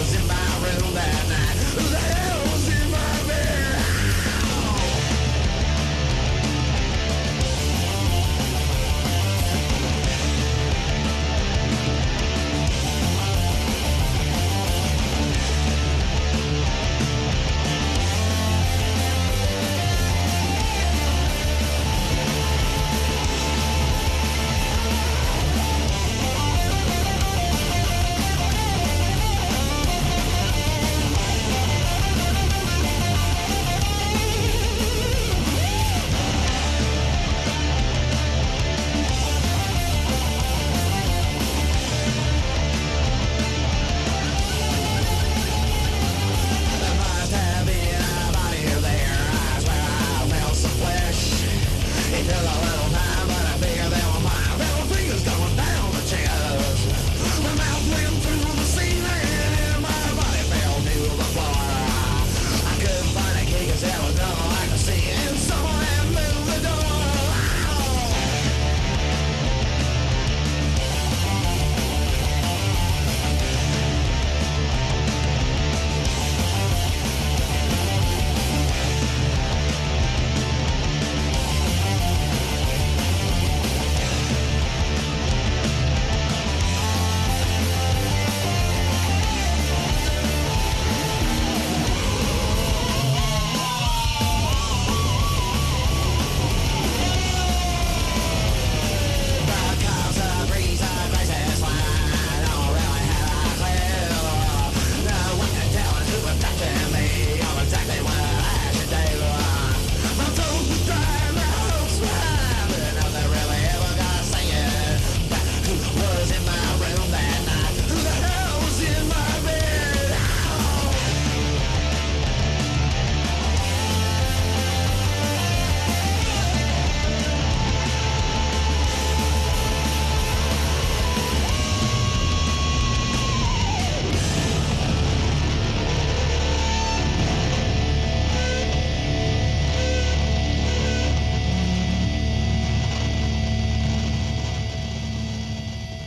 Doesn't matter.